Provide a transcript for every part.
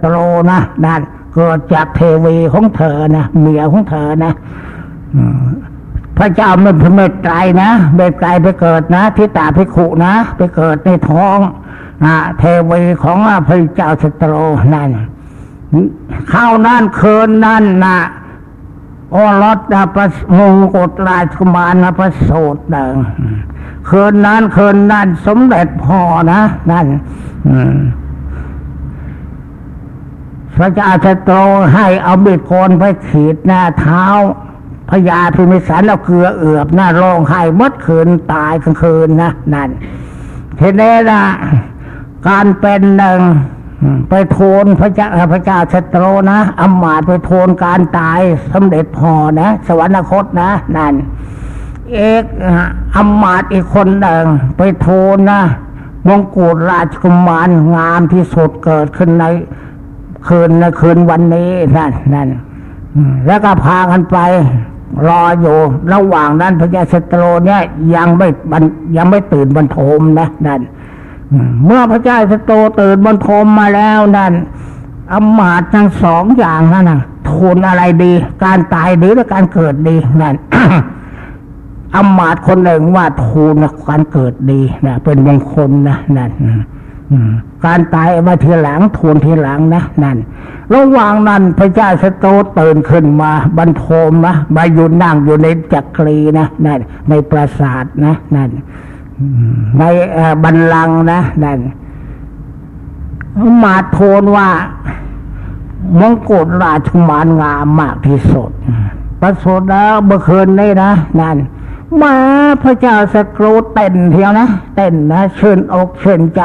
โตรนะนั่นเกิดจากเทวีของเธอนะเมียของเธอนะพระเจ้ามันเมตไตรนะเมตไตรไปเกิดนะทิตาพิขุนะ ไปเกิดในท้องนะเทวีของพระเจ้าสตโรนั่นเข้านั่นเคินนั่นนะโอรสนะประมงกฎราชกุมารนะประโสดเดิงคืนนั้นคืนนั้นสมเด็จพ่อนะ นั่น พระเจ้าจะโตให้เอาบิดโคนไปขีดหน้าเท้าพญาพิมิสันเอาเกลือเอือบหน้าร้องไห้มดคืนตายกลางคืนนะนั่นทีนี้นะการเป็นหนึ่งไปโทนพระเจ้าพระเจ้าชโตรนะอำมาตไปโทนการตายสำเร็จพอนะ สวรรคตนะนั่น เอกอำมาตอีกคนหนึ่งไปโทนนะมงกุฎราชกุมาร งามที่สุดเกิดขึ้นใน คืนในคืนวันนี้นั่นนั่นแล้วก็พากันไป รออยู่ระหว่างนั้นพระเจ้าชโตรเนี่ยยังไม่ยังไม่ตื่นบรรทมนะนั่นเมื่อพระเจ้าสตโตตื่นบนพรมมาแล้วนั่นอมาตทั้งสองอย่างนั่นนะทูลอะไรดี การตายดีหรือการเกิดดีนั่นอมาตคนหนึ่งว่าทูลการเกิดดีนะเป็นมงคลนะนั่น การตายมาทีหลังทูลทีหลังนะนั่นระหว่างนั้นพระเจ้าสโตตื่นขึ้นมาบรรทมนะมาอยู่นั่งอยู่ในจักรีนะนั่นในปราสาทนะนั่นในบันลังนะนั่นมาโทนว่ามงกุฎราชมานงามมากที่สุดประสดแล้วเมื่อคืนนี้นะนั่น มาพระเจ้าสกรูเต้นเทียวนะเต้นนะเชิญอกเชิญใจ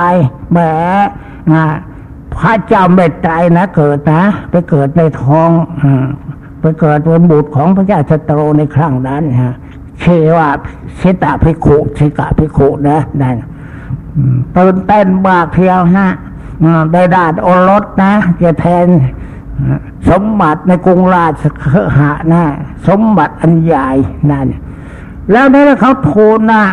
แหมพระเจ้าเมตไตรนะเกิดนะ ไปเกิดในท้องไปเกิดเป็นบุตรของพระเจ้าสตรูในครั้งนั้นฮะเชื่อว่าชิตาพิคุชิกะพิคุนะนั่นตื่นเต้นมากเที่ยวนะได้ดาดโอรสนะจะแทนสมบัติในกรุงราชคหะนะ สมบัติอันใหญ่นั่น แล้วนี่เขาทูลนะ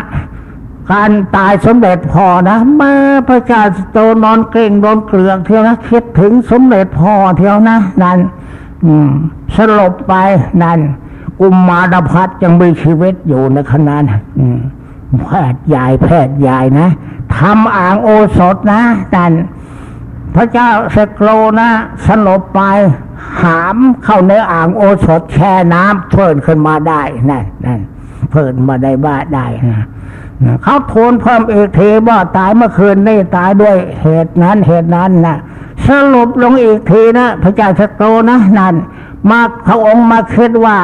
การตายสมเด็จพ่อนะมาพระเจ้าโตนอนเกรงนอนเกลืองเที่ยวนะคิดถึงสมเด็จพ่อเที่ยวนะ นั่นสลบไปนั่น กุมมารพัฒยังมีชีวิตอยู่ในขณะนั้นแพทย์ใหญ่แพทย์ใหญ่นะทำอ่างโอสถนะดันพระเจ้าสกโลนะสลบไปหามเข้าในอ่างโอสถแช่น้ำเพิ่นขึ้นมาได้นั่นนั่น เพิ่นมาได้บ้าได้นะเขาทูลเพิ่มเอกเทว่าตายเมื่อคืนนี่ตายด้วยเหตุนั้นเหตุนั้นนะสรุปลงอีกทีนะ พระเจ้าสกโลนะนั่นมาพระองค์มาคิดว่า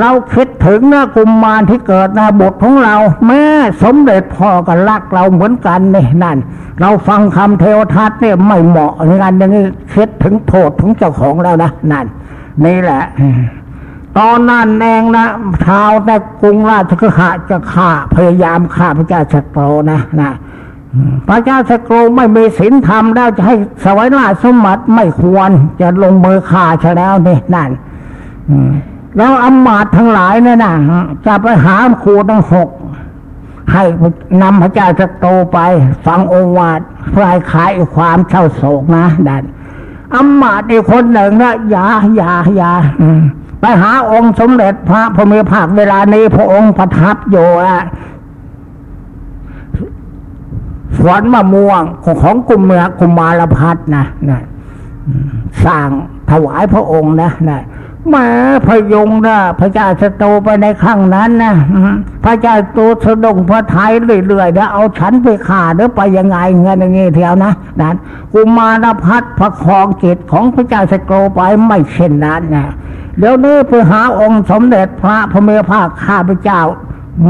เราคิดถึงนะกุมมารที่เกิดนะบทของเรา แม่สมเด็จพ่อก็รักเราเหมือนกันนี่นั่น เราฟังคำเทวทัตเนี่ยไม่เหมาะในการอย่างนี้คิดถึงโทษของเจ้าของแล้วนะนั่นนี่แหละ ตอนนั้นเองนะชาวแต่กรุงราชกุหะจะฆ่าพยายามฆ่าพระเจ้าชัตรูนะนะพระเจ้าชัตรูไม่มีศีลธรรมแล้วจะให้สวัยราชสมบัติไม่ควรจะลงมือฆ่าใช่แล้วนี่นั่นแล้วอมาตย์ทั้งหลายเนี่ยนะจะไปหาครูทั้งหกให้นำพระเจ้าจะโตไป ฟังโอวาดเพื่อให้ขายความเช่าโศกนะดันอมาตย์อีกคนหนึ่งนะอย่าอย่าอย่า หาองค์สมเด็จพระพมีภาคเวลานี้พระองค์ประทับอยู่อะสวนมะม่วงของกุมเมืองกุมารพัฒนะนะสร้างถวายพระองค์นะนะมาพยงนะพระเจ้าจะโตไปในครั้งนั้นนะพระเจ้าโตสะดงพระไทยเรื่อยๆนะเอาฉันไปขาหรือไปยังไงเงินอย่างงี้เทียวนะนั้นกุมารพัฒพระคองจิตของพระเจ้าสโตไปไม่เช่นนั้นนะ เดี๋ยวนี้ไปหาองค์สมเด็จพระพระเมรุภาคข้าพระเจ้า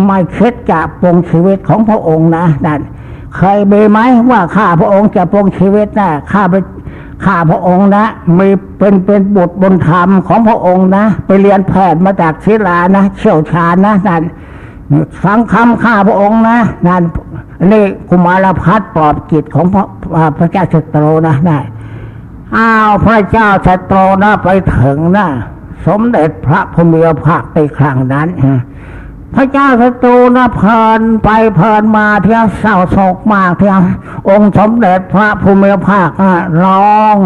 ไม่เคล็ดจะปรงชีวิตของพระองค์นะนั่นเคยมีไหมว่าข้าพระองค์จะปรงชีวิตนะข้าพระข้าพระองค์นะมีเป็นเป็นบุตรบนธรรมของพระองค์นะ ไปเรียนแพทย์มาจากศิลานะเชี่ยวชาญนะนั่นฟังคำข้าพระองค์นะนั่นนี่กุมารพัฒปลอบจิตของพระพระเจ้าสตรนะนั่นอ้าวพระเจ้าสตรนะไปถึงนะ สมเด็จพระพุทธภาคในครั้งนั้นพระเจ้าสตูนะเพลินไปเพลินมาเที่ยวเศร้าโศกมากเที่ยวองค์สมเด็จพระภูมิภาคร้อง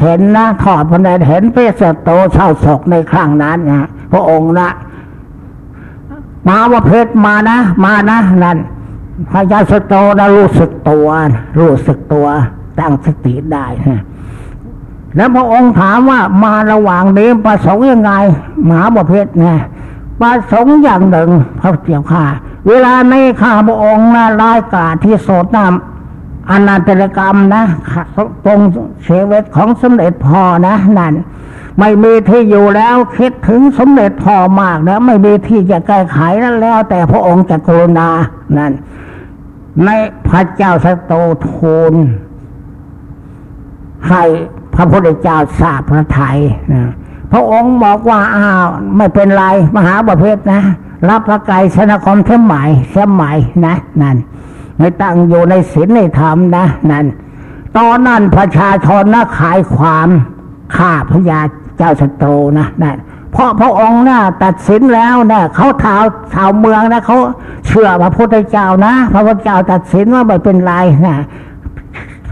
เห็นนะถอดพระเนตรเห็นเพศโตเช่าโศกในครั้งนั้นนะพระองค์นะมาว่าเพศมานะ มานะนั่นพระยาสโตนะรู้สึกตัว รู้สึกตัวตั้งสติได้ แล้วพระองค์ถามว่ามาระหว่างนี้ประสงค์ยังไงมหาบพิษไงประสงค์อย่างหนึ่งพระเจ้าค่ะ เวลาในข้าพระองค์นะรายกาที่โสดนำอนันตรกรรมนะตรงเชเวตของสมเด็จพ่อนะนั่นไม่มีที่อยู่แล้วคิดถึงสมเด็จพ่อมากแล้วไม่มีที่จะแก้ไขแล้วแล้ว แต่พระองค์จะกรุณานั่นในพระเจ้าสโตทูลให้ พระพุทธเจ้าทราบพระไทยนะพระองค์บอกว่าอ้าวไม่เป็นไรมหาบพิษนะ รับพระไกรชนะคมเทมใหม่เทมใหม่นะนั่นไม่ตั้งอยู่ในศีลในธรรมนะนั่นตอนนั้นประชาชนนะขายความฆ่าพระยาเจ้าศัตรูนะนั่นเพราะพระองค์นะ่ะตัดสินแล้วนะเขาท้าวชาวเมืองนะเขาเชื่อพระพุทธเจ้านะ พระพุทธเจ้าตัดสินว่าไม่เป็นไรนะ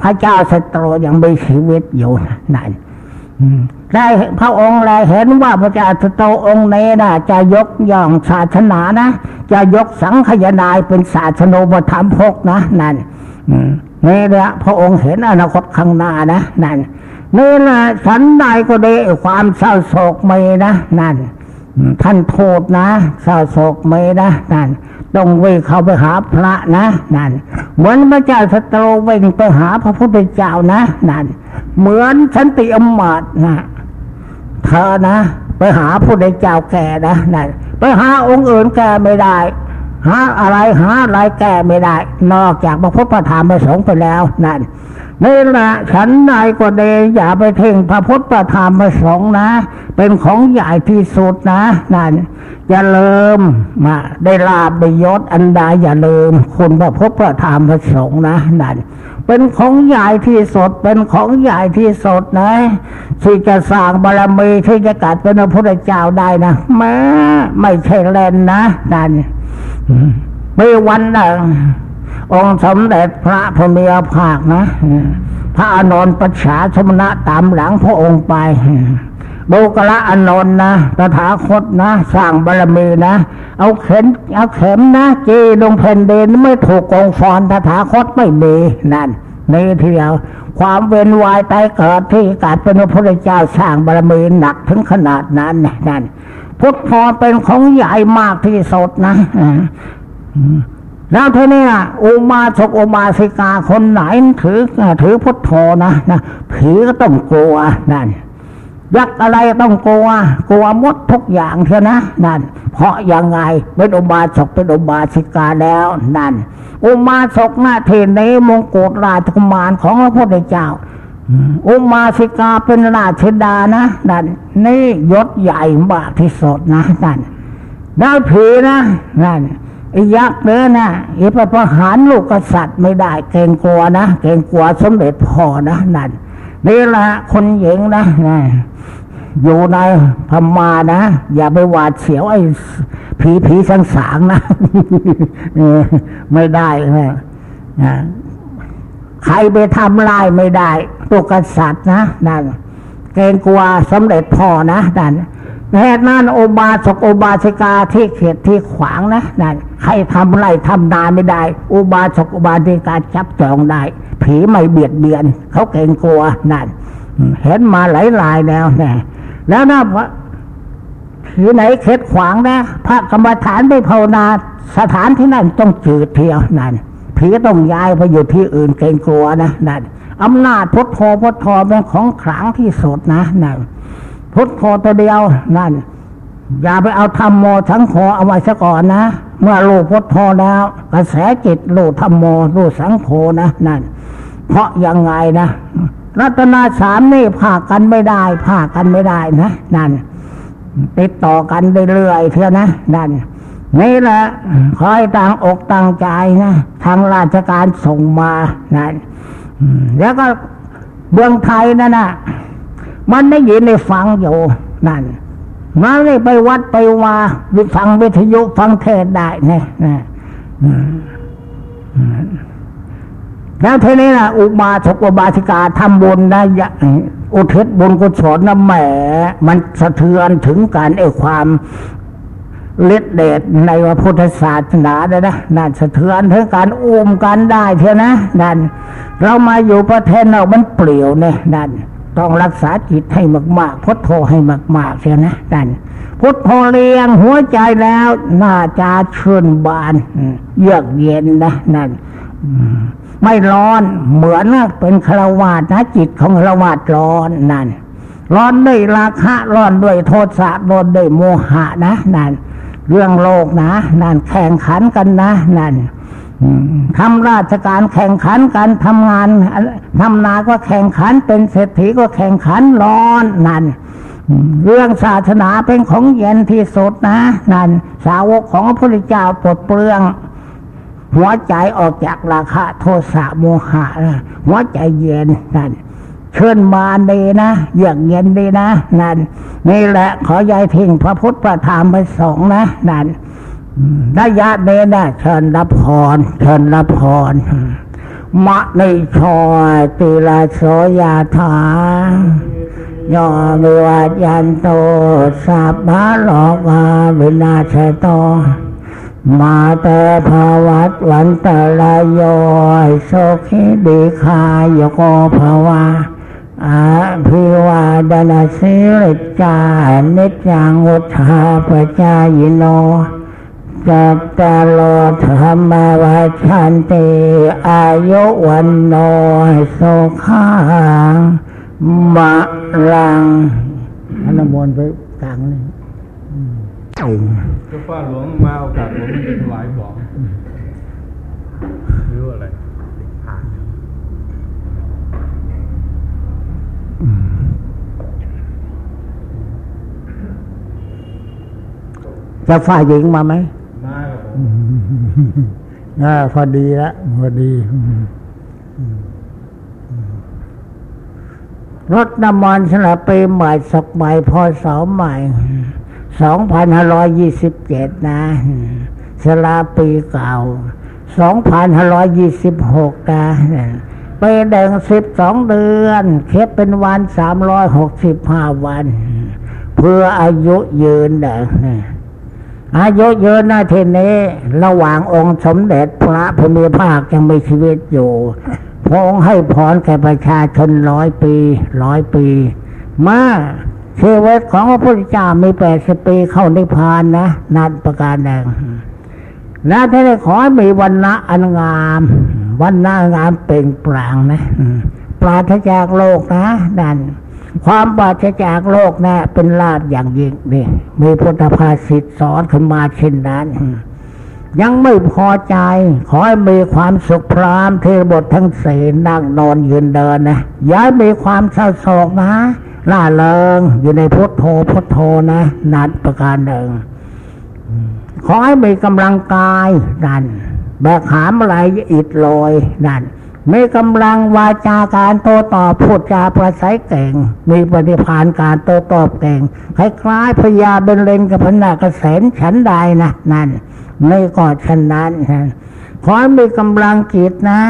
พระเจ้าสตรูยังมีชีวิตอยู่นั่นได้พระองค์แลยเห็นว่าพระเจ้าสตรูองค์นี้นะจะยกย่องศาสนานะ จะยกสังขยานายเป็นศาสนูปธรรมพกนะนั่นนี่แหละพระองค์เห็นอนาคตข้างหน้านะนั่นนี่แหละฉันใดก็ได้ความเศร้าโศกไม่นะนั่นท่านโทษนะเศร้าโศกไม่นะนั่น ต้องวิ่งเข้าไปหาพระนะนั่นเหมือนพระเจ้าสตรูวิ่งไปหาพระพุทธเจ้านะนั่นเหมือนสันติอมมาตนะเธอนะ ไปหาพระพุทธเจ้าแก่นะนั่นไปหาองค์อื่นแก่ไม่ได้ หาอะไรหาอะไรแก่ไม่ได้ นอกจากพระพุทธธรรมประสงค์ไปแล้วนั่น นี่แหละฉันนายก็เดอย่าไปเท่งพระพุทธธรรมประสงค์นะ เป็นของใหญ่ที่สุดนะนั่นอย่าลืมมาได้ลาบได้ยศอันใดอย่าลืมคุณพระพุทธธรรมประสงค์นะนั่นเป็นของใหญ่ที่สดเป็นของใหญ่ที่สดนะที่จะสร้างบารมีที่จะกัดเป็นพระพุทธเจ้าได้นะแม้ไม่ใช่เล่นนะนั่นไม่วันหนึ่ง องค์สมเด็จพระพมียภาคนะ พระอนนท์ปัจฉาสมณะตามหลังพระองค์ไปบุกละอนนท์นะตถาคตนะ สร้างบารมีนะ เอาเข็มเอาเข็มนะจีลงแผ่นดินไม่ถูกกองฟอนตถาคตไม่มีนั่นนี่ทีเดียวความเวียนวายตายเกิดที่กาดเป็นพระพุทธเจ้าสร้างบารมีหนักถึงขนาดนั้นนั่นพุทธพอเป็นของใหญ่มากที่สุดนะ แล้วทีนี้อุมาสกอุมาสิกาคนไหนถือถือพุทโธนะนะผีก็ต้องกลัวนั่นยักษ์อะไรต้องกลัว กลัวมดทุกอย่างเถอะนะนั่น เพราะยังไงเป็นอุบาสกเป็นอุบาสิกาแล้วนั่น อุมาสกหน้าเทนในมงกุฎราชกุมารของพระพุทธเจ้า อุมาสิกาเป็นราชดานะนั่นนี่ยศใหญ่มากที่สุดนะนั่นได้วผีนะนั่น ยักษ์เนื้อนะไอ้ประหารลูกกษัตริย์ไม่ได้ เกรงกลัวนะเกรงกลัวสมเด็จพ่อนะนั่นนี่ละคนหญิงนะนะอยู่ในพม่านะ อย่าไปหวาดเสียวไอ้ผีผีสังสางนะไม่ได้นะใครไปทำลายไม่ได้ตัวกษัตริย์นะนั่นเกรงกลัวสมเด็จพ่อนะนั่น แห่นั้นโอบาสกโอบาสิกาที่เขียดที่ขวางนะนั่นใครทำไรทำนาไม่ได้โอบาสกโอบาสิกาจับจองได้ ผีไม่เบียดเบียน เขาเกรงกลัวนั่นเห็นมาหลายลายแล้วนี่แล้วนะว่าผีไหนเข็ดขวางนะพระกรรมฐานไปภาวนาสถานที่นั่นต้องจืดเที่ยวนั่นผีต้องย้ายไปอยู่ที่อื่นเกรงกลัวนะนั่นอำนาจพุทโธพุทโธเป็นของขลังที่สุดนะนั่น พุทโธตัวเดียวนั่นอย่าไปเอาธรรมโมทั้งโฆเอาไว้ซะก่อนนะ เมื่อรู้พุทโธแล้วกระแสจิตรู้ธรรมโมรู้สังโฆนะนั่น เพราะยังไงนะรัตนาสามนี่ผ่ากันไม่ได้ผ่ากันไม่ได้นะนั่น ติดต่อกันเรื่อยๆเท่านะนั่นนี่แหละคอยต่างอกต่างใจนะทางราชการส่งมานั่นแล้วก็เบื้องไทยนั่นนะ มันได้ยินได้ฟังอยู่นั่นมันได้ไปวัดไปว่าฟังวิทยุฟังเทศได้เนี่ยนะแล้วทีนี้นะอุบาสกอุบาสิกาทำบุญนะอุทิศบุญกุศลนะแหมมันสะเทือนถึงการไอ้ความฤทธิเดชในพระพุทธศาสนาเลยนะนั่นสะเทือนถึงการอุ้มกันได้เท่านะนั่นเรามาอยู่ประเทศเรามันเปลี่ยวเนี่ยนั่น ต้องรักษาจิตให้มากๆพุทโธให้มาก ๆเชียนะนั่นพุทโธเลี้ยงหัวใจแล้วน่าจะชื่นบานเยือกเย็นนะนั่นไม่ร้อนเหมือนเป็นคารวาสนะจิตของคารวาสร้อนนั่นร้อนด้วยราคะร้อนด้วยโทสะร้อนด้วยโมหะนะนั่นเรื่องโลกนะนั่นแข่งขันกันนะนั่น ทำราชการแข่งขันกันทำงานทำนาก็แข่งขันเป็นเศรษฐีก็แข่งขันร้อนนั่นเรื่องศาสนาเป็นของเย็นที่สุดนะนั่นสาวกของพระพุทธเจ้าปลดเปลื้อง หัวใจออกจากราคะโทสะโมหะหัวใจเย็นนั่นเชิญมาดีนะเยือกเย็นดีนะนั่นนี่แหละขอยายทิ้งพระพุทธประธรรมไปสองนะนั่น ได้ยะเนนะเชิญรับพรเชิญรับพรมะในชอยติลาโสยาถายอมิวัดยันโตสัพพะโลกาวินาชโต มาแต่ภาวัตวันตะลายโยโสขิดีคายโกภาวาอาภิวาดนาสิริจานิจังอุทาปจายโน จัตตาโลธรรมวาชันติอายุวันโนสุขังมะรังอันนมนไปกลางเลยเจ้าป้าหลวงมาโอกาสผมจะถวายบอกหรืออะไรจะฝ่ายหญิงมาไหม อ่าพอดีละพอดีรถน้ำมันสลับปีใหม่สกใหม่พอสอใหม่สองพันห้าร้อยยี่สิบเจ็ดนะ สลาปีเก่าสองพันห้าร้อยยี่สิบหกนะปีแดงสิบสองเดือน เคบเป็นวันสามร้อยหกสิบห้าวัน เพื่ออายุยืนเด้ อายุเยอะนะทีนี้ ระหว่างองค์สมเด็จพระพุทธภาคยังมีชีวิตอยู่ พระองค์ให้พรแก่ประชาชนร้อยปีร้อยปี มาชีวิตของพระพุทธเจ้ามีแปดสิบปีเข้านิพพานนะนัดประการแดงนะท่านขอมีวันณะอันงามวันณะงามเปล่งปลั่งนะ ปราศจากโลกนะนั่น ความปราศจากโลกนะเป็นลาภอย่างยิ่งนี่มีพุทธภาษิตสอนขึ้นมาเช่นนั้น ยังไม่พอใจ ขอให้มีความสุขพรามเทบททั้งสี่นั่งนอนยืนเดินนะย้ายมีความเศร้าโศกนะล่าเริงอยู่ในพุทโธพุทโธนะ นัดประการหนึ่ง ขอให้มีกำลังกายนั่นแบกหามอะไรอิดลอยนั่น มีกำลังวาจาการโตตอบพูดจาประสัยเก่ง มีปฏิภาณการโตตอบเก่งคล้ายๆพญาเบนเลนกับพนากระแสนฉันใดนะนั่นไม่กอดฉันนั้นขอมีกำลังจิตนะ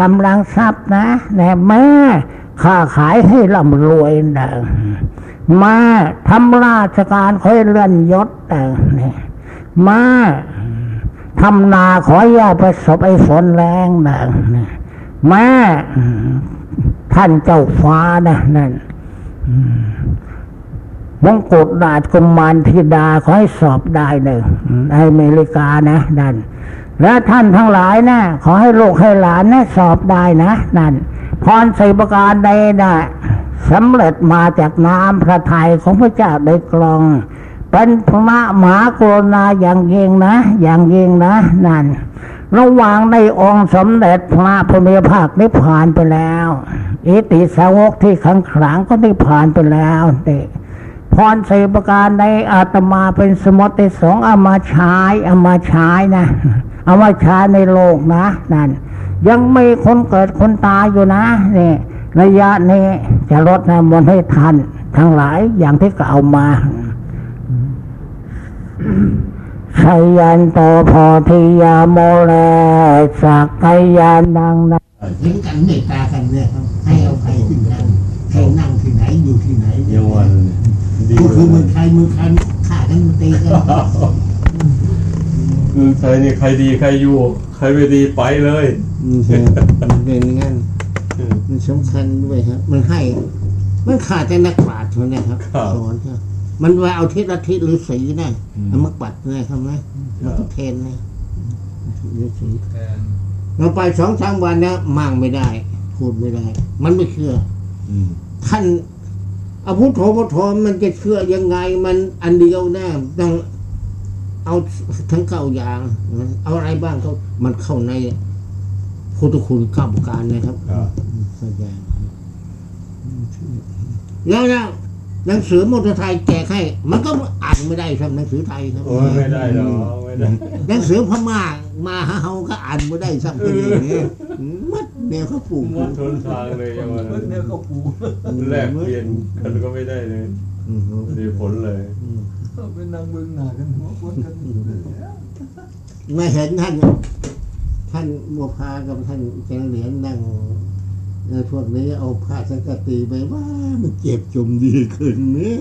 กำลังทรัพย์นะแน่แม่ค้าขายให้ร่ำรวยนะมาทำราชการคอยเลื่อนยศนี่ยมาทำนาขออย่าประสบไอ้ฝนแรงนะ่ แม่ท่านเจ้าฟ้านะนั่นมงกุฎราชกุมารธิดาขอให้สอบได้หนึ่งในอเมริกานะนั่นและท่านทั้งหลายนะขอให้ลูกให้หลานนะสอบได้นะนั่นพรใส่ประการใดนะสำเร็จมาจากน้ำพระทัยของพระเจ้าได้กลองเป็นพระมหากรุณาอย่างยิ่งนะ อย่างยิ่งนะนั่น ระหว่างในองค์สมเด็จพระพุทธภาคนิพพานไปแล้ว อิติสาวกที่ขังขลังก็นิพพานไปแล้วเด็พรสีประการในอาตมาเป็นสมติสองเอามาใช้เอามาใช้นะเอามาใช้ในโลกนะนั่นยังไมีคนเกิดคนตายอยู่นะนี่ระยะนี้จะลดน้ำมนต์ให้ทัน ทั้งหลายอย่างที่กล่าวมา ชยันโตพอทิยาโมเลสักกยานังนะเห็นกันเมตตากันเนี่ยให้เอาใครที่นั่งใครนั่งที่ไหนดีก็คือเมืองไทยเมืองไทยฆ่ากันมันตีกันเมืองไทยนี่ใครดีใครอยู่ ใครไม่ดีไปเลยนี่ใช่มันเป็นอย่างนั้นมันสำคัญด้วยครับ มันให้ มันขาดแต่นักปราชญ์เท่านั้นครับครับสอนครับ มันว่าเอาทิศละทิศหรือสีนะอืมเอามาปัดนะครับนะมันก็เทนนะหรือสีแทนเราไปสองสามวันนะมั่งไม่ได้ พูดไม่ได้ มันไม่เชื่ออืมท่านอาพุทโธพุทโธมันจะเชื่อยังไง มันอันเดียวแน่ต้องเอาทั้งเก้าอย่าง เอาอะไรบ้างเขามันเข้าในพุทธคุณเก้าประการนะครับครับแสดงแล้วนะ หนังสือมอเตอร์ไทยแจกให้ มันก็อ่านไม่ได้ครับหนังสือไทยครับโอ้ยไม่ได้หรอกไม่ได้หนังสือพม่ามาหาเฮาก็อ่านไม่ได้สักทีเนี่ยมัดแนวเขาปลูกหมดทนทางเลยอย่างวันนั้นเนี่ยเขาปูแลกเปลี่ยนกันก็ไม่ได้เลยอืมไม่ได้ผลเลยเขาเป็นนางเมืองหนากันหัวควนกันไม่เห็นท่าน ท่านบัวพากับท่านเจงเหรียญนั่ง ในพวกนี้เอาผ้าสังกตีไปว่ามันเจ็บจมดีขึ้นเนี่ย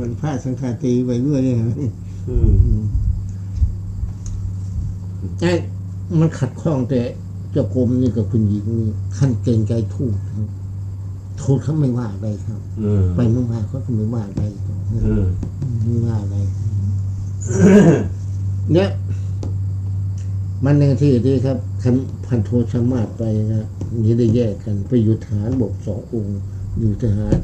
มันผ้าสังกตีไปด้วยเนี่ยอืมไอ้มันขัดข้องแต่เจ้ากรมนี่กับคุณหญิงนี่ท่านเกรงใจทูตครับทูตเขาไม่ว่าอะไรครับอืมไปเมืองมาเขาก็ไม่ว่าอะไรครับอืมไม่ว่าอะไรเนี่ย มันในที่ที่ครับคันพันโทสามารถไปนะนี่ได้แยกกัน ไปอยู่ทหารบกสององค์ อยู่ทหาร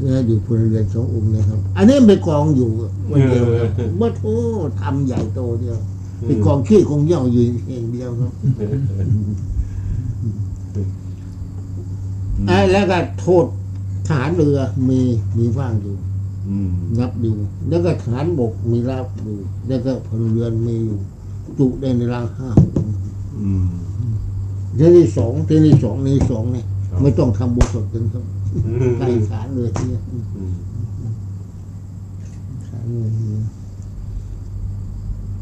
เนี่ยอยู่พลเรือนสององค์นะครับ อันนี้ไปกองอยู่วันเดียวครับเมื่อโทษทำใหญ่โตเดียวไปกองขี้กองเหย่าอยู่เองเดียวครับไอ้แล้วก็โทษทหารเรือมีมีว่างอยู่อืมรับอยู่ แล้วก็ทหารบกมีรับอยู่ แล้วก็พลเรือนมีอยู่ จุได้ในรางห้าอืมเที่ยวที่สองเที่ยวที่สองในสองเนี่ยครับไม่ต้องทำบุญสดกันครับอืมใกล้ศาลเลยที่เนี่ยอืมศาลเลย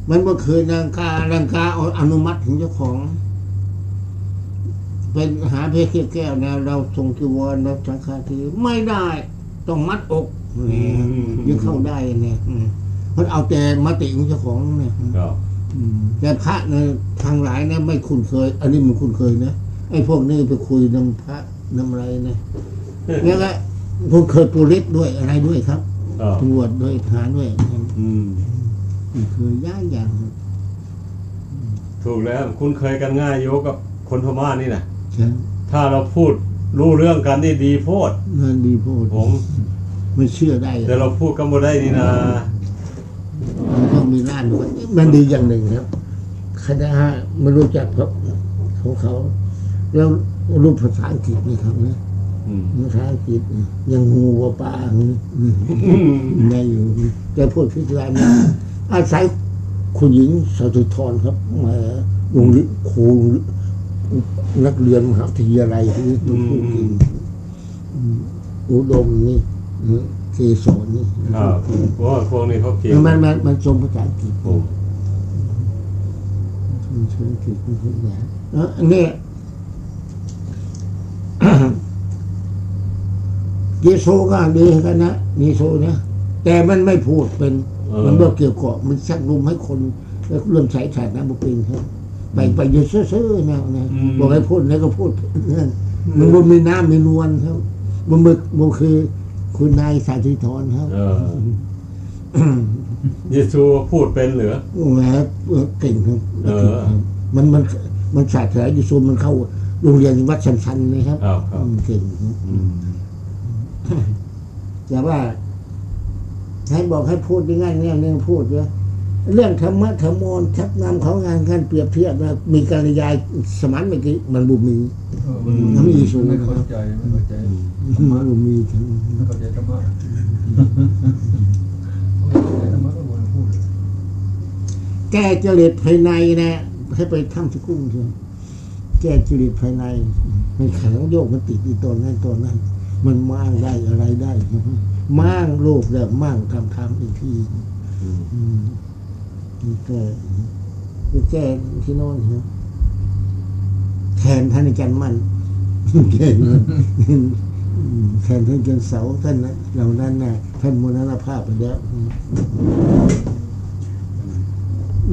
มันเมื่อคืนนางกานางกาเอาอนุมัติถึงเจ้าของ เป็นหาเพชรแก้วนะเราส่งจีวรเราสังฆาทีไม่ได้ ต้องมัดอกเนี่ยยังเข้าได้เนี่ยอืมเพราะเอาแต่มติของเจ้าของเนี่ยครับอืม แต่พระเนี่ยทางหลายเนี่ยไม่คุ้นเคย อันนี้มันคุ้นเคยนะไอ้พวกนี้ไปคุยนำพระนำอะไรนะแล้วก็พวกเคยปุริษด้วยอะไรด้วยครับครับตำรวจด้วยทหารด้วยอืมเคยย่างอย่างครับถูกแล้วคุณเคยกันง่ายโยกับคนพม่านี่นะใช่ถ้าเราพูดรู้เรื่องกันนี่ดีโพดเงินดีโพดผมไม่เชื่อได้ แต่เราพูดกันบ่ได้นี่นะมัน ต้องมีร้านด้วยมันดีอย่างหนึ่งครับคณะไม่รู้จักเพราะของเขา แล้วรู้ภาษาอังกฤษนี่ครับนะอืมภาษาอังกฤษนี่ยังงูว่าปลาอย่างนี้ได้อยู่แกพูดพิจารณาอาศัยคุณหญิงสตุธรครับมาโรงเรียนครูนักเรียนมหาวิทยาลัยที่มันพูดจริงอืมอุดมนี่อืมเกสรนี่ครับเพราะว่าพวกนี้เขาเก่งมันมันมันทรงภาษาอังกฤษผมมันทรงภาษาอังกฤษมันพูดแบบแล้วอันนี้เยโซก็ดีกันนะเยโซนะแต่มันไม่พูดเป็น มันบอกเกี่ยวกับมันชักลมให้คนแล้วเริ่มใช้ฉาดน้ำบุปินครับไปไปอยืดซื่อๆแนวนะบอกให้พูดแล้วก็พูดนั่นมันบนมีน้ำมีนวลครับมันมึกมันคือ คุณนายสาธิธรครับเออเยซูพูดเป็นเหรือโอ้โหเก่งครับเออมันมันมันศาสตร์แถวยูซูมันเข้าโรงเรียนวัดชันๆนะครับครับครับอืมเก่งครับอืมแต่ว่าให้บอกให้พูดง่ายๆเนี่ยเนี่ยพูดเยอะ เรื่องธรรมะธรรมโมนชักนำเขางานการเปรียบเทียบนะมีการยายสมานเมื่อกี้มันบุมีเออมันน้ำอีสูงไม่เข้าใจไม่เข้าใจมันบุมีทั้งไม่เข้าใจธรรมะไม่เข้าใจธรรมะก็วนพูดเลยแก้จริตภายในนะให้ไปทำสกุ้งเถอะแก้จริตภายใน มันขังโยกมันติดอีตอนนั้นตอนนั้น มันมั่างได้อะไรได้มั่างโลกแล้วมั่างทำทำอีกทีอืมอืมนี่ แก้นี่แก้ที่โน่นครับแทนท่านอาจารย์มั่นแก้เงินอืมแทนท่านเจันเสาท่านนะเหล่านั้นนะท่านมรณภาพไปแล้วอืม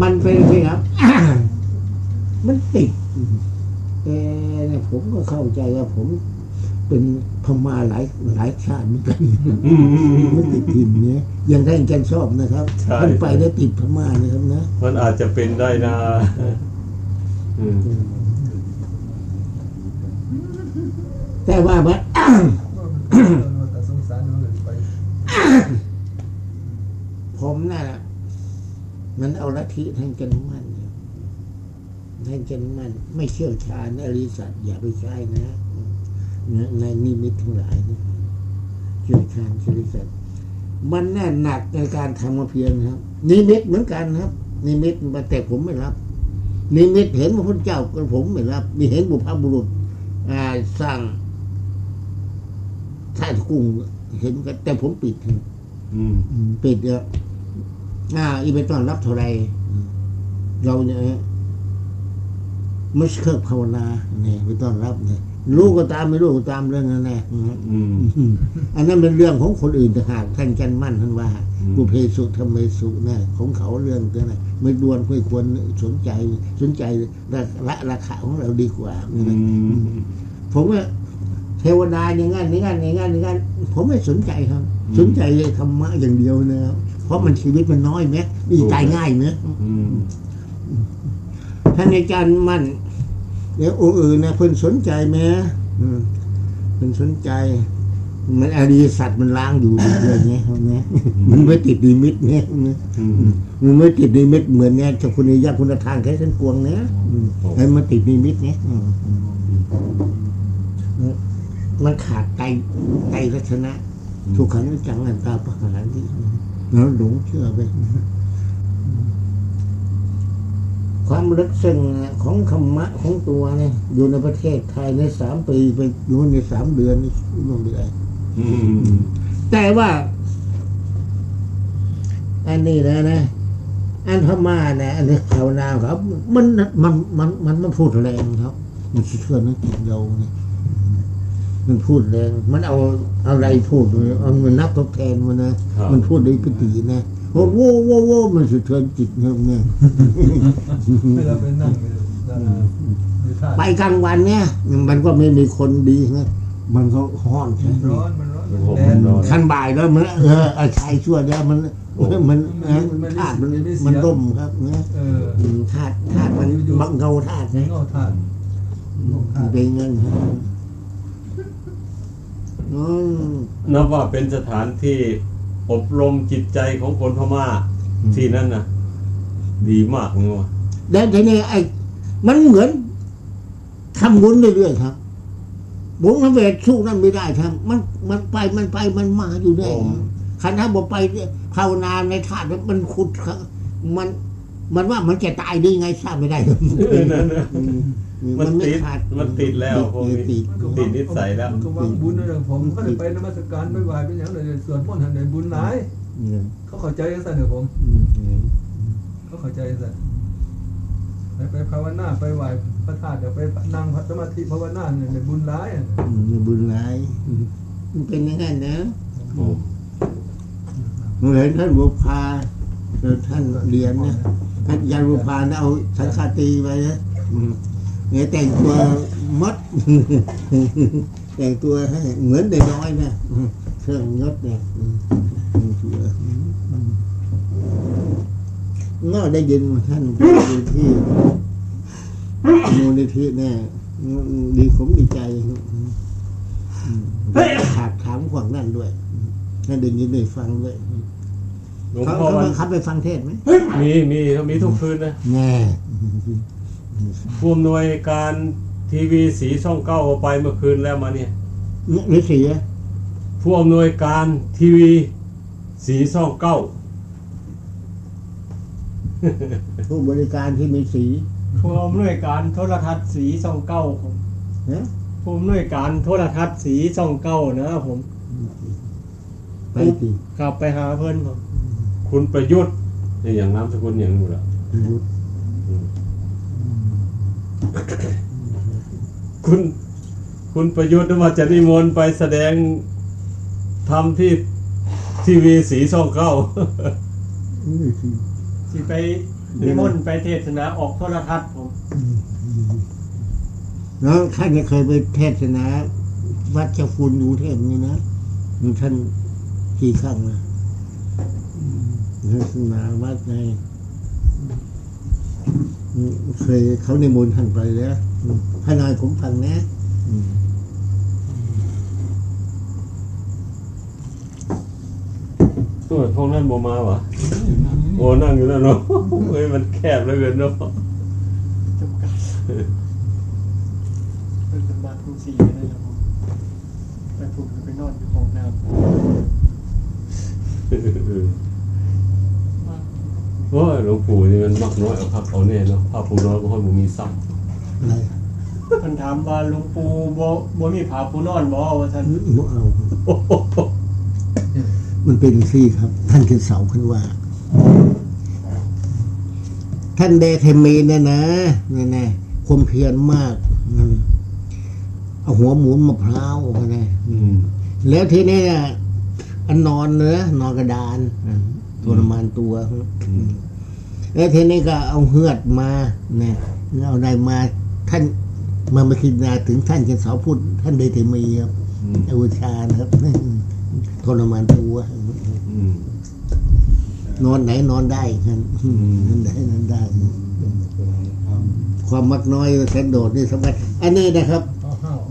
มันเป็นไงครับ มันติดแต่เนี่ยผมก็เข้าใจว่าผม เป็นพม่าหลายหลายชาติเหมือนกันมันติดถิ่นเนี่ยยังท่านจันชอบนะครับใช่ท่านไปแล้วติดพม่านะครับนะมันอาจจะเป็นได้นะอืมแต่ว่ามันแต่สงสารมันเลยไปผมน่ะมันเอาลัทธิท่านกันมั่นเนี่ยท่านกันมั่น ไม่เชี่ยวชาญอริสัตอย่าไปใช้นะนะ ในนิมิตทั้งหลายนะเชี่ยวชาญอริสัตมันแน่หนักในการทำมาเพียรนะครับ นิมิตเหมือนกันครับ นิมิตมาแต่ผมไม่รับ นิมิตเห็นพระพุทธเจ้าก็ผมไม่รับ มีเห็นบุพบุรุษอ่าสร้างท่าตุกุ้งเห็นกันแต่ผมปิดครับอืมอืมปิดเยอะอ่า อีไปต้อนรับเท่าไรเราเนี่ยไม่เคยภาวนาเนี่ยไปต้อนรับเนี่ย รู้ก็ตามไม่รู้ก็ตามเรื่องนั้นแน่อืมอืมอืมอันนั้นเป็นเรื่องของคนอื่นต่างหากท่านจันมั่นท่านว่าอืมบุเพสุธรรมเมสุเนี่ยของเขาเรื่องนั้นนะไม่ดวนไม่ควรสนใจสนใจละละราคาของเราดีกว่าอืมผมว่าเทวดาอย่างงั้นอย่างงั้นอย่างงั้นอย่างงั้นผมไม่สนใจครับ สนใจธรรมะอย่างเดียวนะครับเพราะมันชีวิตมันน้อยไหมนี่ตายง่ายไหมอืมท่านอาจารย์มั่น เดี๋ยวองค์อื่นนะเพิ่นสนใจไหมอืมเพิ่นสนใจ มันอริยสัตว์มันล้างอยู่เรื่อยๆเงี้ยครับเนี่ยมันไม่ติดนิมิตเนี่ยอืมมันไม่ติดนิมิตเหมือนเนี่ยเจ้าคุณยาคุณทานแค่เส้นกวงเนี่ยอืมไอ้มันติดนิมิตเนี่ยอืมอืมมันขาดไตไตรัชนะทุกขังอนิจจังอันตาปะหารที่แล้วหลงเชื่อไป ความลึกซึ้งของธรรมะของตัวเนี่ยอยู่ในประเทศไทยในสามปีไปอยู่ในสามเดือนนี่ร่วมไปได้อืมแต่ว่า อันนี้นะนะอันพม่านะอันนี้ภาวนาครับ มันมันมันมันมันพูดแรงครับ มันสะเทือนในจิตเราเนี่ยมันพูดแรง มันเอาอะไรพูดเอามันนับทดแทนมันนะมันพูดด้วยปฏินะโอ้โหโว้โว้มันสะเทือนจิตครับเนี่ยให้เราไปนั่งอยู่นั่นน่ะอยู่ท่าไปกลางวันเนี่ย มันก็ไม่มีคนดีนะมันก็ห้อนใช่ร้อนมันร้อนมันหกแดมันดนอนขั้นบ่ายแล้วมันเออไอ้ชายชั่วเนี่ยมันมันมันธาตุมันมันร่มครับเนี่ยเอออืมธาตุธาตุมันบังเงาธาตุนี่นะก็ท่ามันเป็นเงินครับอืมนับว่าเป็นสถานที่ อบรมจิตใจของคนพม่า ที่นั่นนะดีมากเลยว่ะแล้วทีนี้ไอ้มันเหมือนทำบุญเรื่อยๆครับบุญมันเวทสู้นั่นไม่ได้ครับ มันมันไปมันไปมันมาอยู่ได้ครับคณะบอกไปภาวนาในธาตุมันขุดครับมันมันว่ามันจะตายได้ไงทราบไม่ได้นั่นนะอื มมันติดขาดมันติดแล้วพวกนี้ติดติดนิสัยแล้วมันก็วางบุญนะเรื่องผมก็ได้ไปนมัสการไปไหว้เป็นอย่างไรส่วนมนต์หันในบุญหลายอืมเขาเข้าใจยังไงเนอะผมอืมอืมเขาเข้าใจยังไงไปไปภาวนาไปไหว้พระธาตุเดี๋ยวไปนั่งสมาธิภาวนาเนี่ยในบุญหลายอะอืมบุญร้ายอืมมันเป็นอย่างนั้นนะโอ้ผมเห็นท่านบุพาเออท่านเรียนนะท่านยันบุพาเอาสังฆาตีไปนะ อืมเนี่ยแต่งตัวมดแต่งตัวให้เหมือนเด็กน้อยนะอืมเครื่องยศเนี่ยอืมแต่งตัวอืมอืมก็ได้ยินว่าท่านอยู่ที่มูลนิธิเนี่ยอืมดีผมดีใจอืมอืมขาดถามขวางนั่นด้วยอืมให้ได้ยินได้ฟังด้วยหลวงเขาพ่อเขาวันเขาไปฟังเทศน์ไหมมีมีมีทุกคืนนะแน่ ผู้อำนวยการทีวีสีช่องเก้าเอาไปเมื่อคืนแล้วมาเนี่ยหรือเสียผู้อำนวยการทีวีสีช่องเก้าผู้บริการที่มีสีผู้อำนวยการโทรทัศน์สีช่องเก้าผมนะผู้อำนวยการโทรทัศน์สีช่องเก้านะครับผมไปสิกลับไปหาเพื่อนผมคุณประยุทธ์นี่อย่างน้ำสกุลอย่างนู้นละ คุณคุณประยุทธ์ว่าจะนิมนต์ไปแสดงทำที่ทีวีสีช่องเก้าสิไปนิมนต์ไปเทศนาออกโทรทัศน์ผมแล้วท่านก็เคยไปเทศนา วัดเจ้าคุณอยู่กรุงเทพนี่นะท่านกี่ครั้งนะเทศนาวัดไงอืมเคยเขาในมนต์ท่านไปแล้วอืม ให้นายผมฟังนะอืมตัวพวกนั้นโมมาวะโอ้นั่งอยู่นั่นเนาะเฮ้ยมันแคบเหลือเกินเนาะจำกัดเป็นสมบัติทุกสี่เลยครับผมไปถูกไปนอนอยู่ห้องน้ำโอ้ยหลวงปู่นี่มันมักน้อยเอาครับเอาแน่เนาะพระปู่น้อยก็ค่อยบ่มีซ้อะไรมันถามว่าหลวงปู่บ่บ่มีผาปูนอนบ่ว่าท่านไม่เอามันเป็นซี่ครับ ท่านคือเสาขึ้นว่า ท่านเดเทมีเนี่ยนะเนี่ยนะความเพียรมากอืมเอาหัวหมุนมะพร้าวมาเนี่ยำอืมแล้วทีนี้เนี่ยอันนอนเนื้อนอนกระดานอืมทรมานตัวอืมแล้วทีนี้ก็เอาเหือดมาเนี่ยเอาอะไรมาท่าน มามาคิดนาถึงท่านเจนเสาพูดท่านเดเทมีครับอืมอวิชานะครับทรมานตัวอืมนอนไหนนอนได้ครับนอนได้นอนได้ ความมักน้อยแสนโดดนี่สำคัญอันนี้นะครับ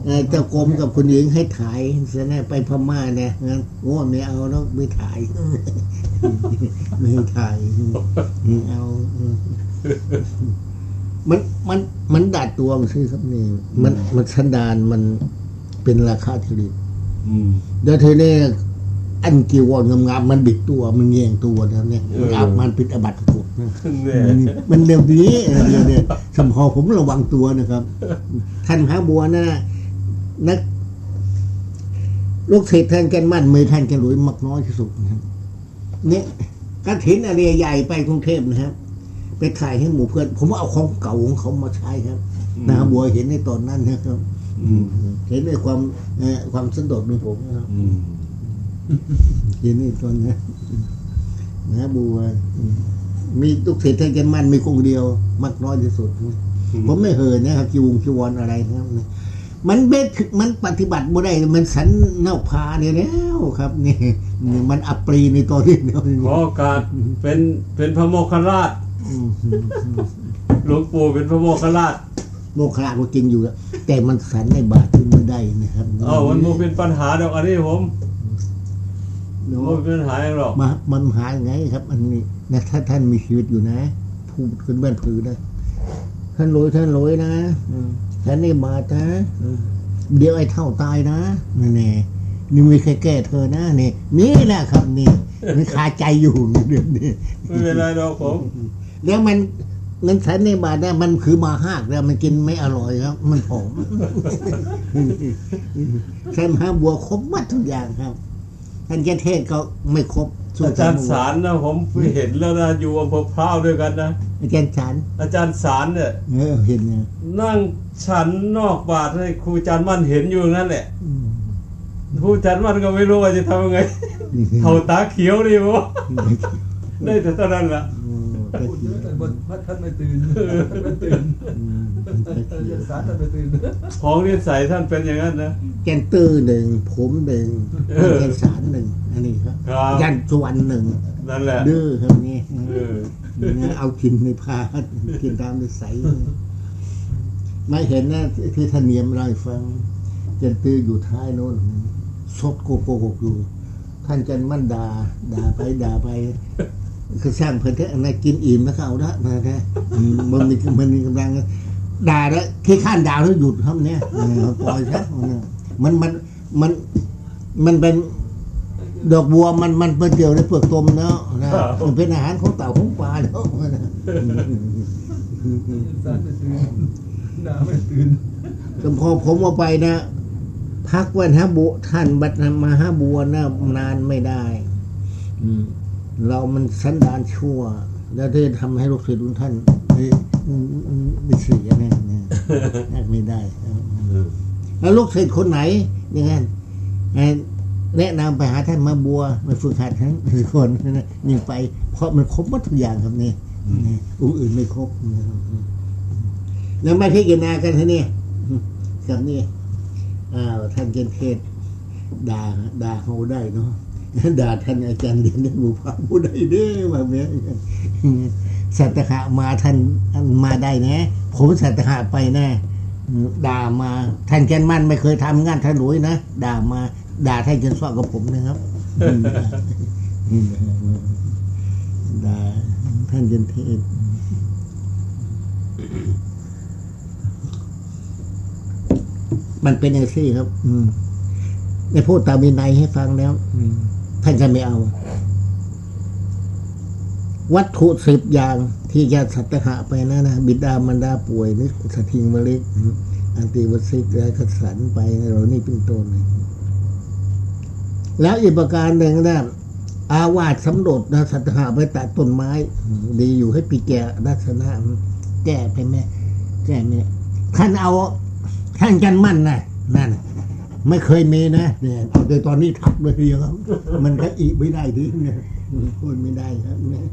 เอ่อเจ้ากรมกับคุณหญิงให้ถ่ายเสยแน่ไปพม่าเนี่ยงั้นโอ้ไม่เอาแล้วไม่ถ่าย ไม่ให้ถ่ายไม่เอา มันมันมันดัดตัวมันซื้อครับนี่มันมันสันดานมันเป็นราคาทีเดียวอืมเดี๋ยวเธอเนี่ยอันกีวรงามๆมันบิดตัวมันเงียงตัวนะเนี่ยเอออาบมันปิดอบัตกฎนะเนี่ยมันเร็วนี้เดี๋ยวเนี่ยสมพอผมระวังตัวนะครับ ท่านพระบัวนะนักลูกศิษย์ท่านแกันมั่นมือท่านแกันหลุยมักน้อยที่สุดนะครับเนี่ยกระถินอะไรใหญ่ไปกรุงเทพนะครับ ไปถ่ายให้หมู่เพื่อน ผมเอาของเก่าของเขามาใช้ครับนะบัวเห็นในตอนนั้นนะครับอืมเห็นในความเอ่อความสันโดษของผมนะครับอืมเห็นในตอนนั้นนะบัวอืมมีลูกศิษย์ท่านแกันมั่นมีคงเดียวมักน้อยที่สุด ผมไม่เหินนะครับจีวงจีวรอะไรนะครับมันเบ็ดมันปฏิบัติบ่ได้ มันสันเน่าพาเนี่ยแล้วครับนี่นี่มันอัปรีในตัวนี้เดียวนี่ขอโอกาสเป็นเป็นพระโมคคัลลาชอืม หลวงปู่เป็นพระโมคคัลลาชโมฆะก็จริงอยู่แล้วแต่มันสันในบาทขึ้นมาได้นะครับเอ้ามันบ่เป็นปัญหาดอกอันนี้ผมเนาะบ่เป็นปัญหาหยังหรอกมามันหาไงครับ อันนี้นะถ้าท่านมีชีวิตอยู่นะพูดขึ้นบ้านผือนะท่านรวยท่านรวยนะอืมท่านนี่บาทนะอืมเดี๋ยวไอ้เท่าตายนะนี่แน่นี่ไม่เคยแก้เธอนะนี่นี่แหละครับนี่มันคาใจอยู่เดี๋ยวนี้ไม่เป็นไรดอกผม แล้วมันเงินแสนในบาทเนี่ยมันคือมาหากแล้วมันกินไม่อร่อยครับ มันผอมแค่มหาบัวครบหมัดทุกอย่างครับท่านแกเทศก็ไม่ครบส่วนอาจารย์สารนะผมเห็นแล้วนะอยู่อำเภอพร้าวด้วยกันนะอาจารย์ฉันอาจารย์สารเนี่ยเออเห็นเนี่ยนั่งฉันนอกบาทให้ครูอาจารย์มั่นเห็นอยู่นั่นแหละอืมครูอาจารย์มั่นก็ไม่รู้ว่าจะทำยังไงนี่คือเท่าตาเขียวนี่บ่ได้แต่เท่านั้นละอืม พูดเยอะแต่บนพัดท่านไม่ตื่นท่านไม่ตื่นอืมเรียนสารท่านไม่ตื่นของนิสัยท่านเป็นอย่างนั้นนะแกนตื้อหนึ่งผมหนึ่งเออแกนสารหนึ่งอันนี้ครับครับยันสวรรณหนึ่งนั่นแหละดื้อครับนี่เออเนี่ยเอากินในพากินตามนิสัยไม่เห็นนะที่ที่ท่านเนียมเล่าให้ฟังจันตื้ออยู่ท้ายโน้นสดโกโกกอยู่ท่านจันมั่นด่าด่าไปด่าไป คือสร้างเพิ่นเถอะนะกินอิ่มแล้วก็เอาละนะแท้อืมมันมีมันมีกำลังด่าแล้วที่ข้านด่าแล้วหยุดครับเนี่ยเออปล่อยซะมันมันมันมันเป็นดอกบัวมันมันเป็นเดียวในเปลือกตมแล้วนะมันเป็นอาหารของเต่าของปลาแล้วนะสารไม่ตื่นหน้าไม่ตื่นแต่พอผมเอาไปนะ พักไวันฮะบุท่านบัดมาฮะบัวนะนานไม่ได้ อืม เรามันสันดานชั่ว แล้วที่ทำให้ลูกศิษย์ของท่านไม่ไม่เสียแน่นะไม่ได้แล้วลูกศิษย์คนไหนอย่างนั้นแนะนำไปหาท่านมาบัวมาฝึกหัดทั้งคนยิ่งไป เพราะมันครบหมดทุกอย่างครับนี่องค์อื่นไม่ครบแล้วมาพิจารณากันทีนี่กับนี่อ้าท่านเกณฑ์เทศด่าด่าเขาได้เนาะ ด่าท่านอาจารย์เรียนได้บุพาผู้ใดเด้อแบบนี้สัตหะมาท่านท่านมาได้นะผมสัตหะไปแน่ด่ามาท่านแกนมั่นไม่เคยทำงานถลุยนะด่ามาด่าท่านเกนสอบกับผมนะครับด่าท่านเกนเทศมันเป็นอย่างนี้ครับ อืมได้พูดตามวินัยให้ฟังแล้ว อืม ท่านจะไม่เอา วัตถุสิบอย่างที่จะสัตหะไปนะนะบิดามารดาป่วยนึกสถิงมะล็กอันติวสิกและกสันไปเหล่านี้เป็นต้นเลยแล้วอีกประการหนึ่งนะอาวาสสำรดนะสัตหะไปตัดต้นไม้ ดีอยู่ให้ปีแก่ลักษณะแก้ไปไหมแก้ไหมท่านเอาท่านกันมั่นนะนั่น ไม่เคยมีนะเนี่ยเอาแต่ตอนนี้ทักเลยทีเดียวมันก็อีไม่ได้ทีเนี่ยพูดไม่ได้ครับเนี่ย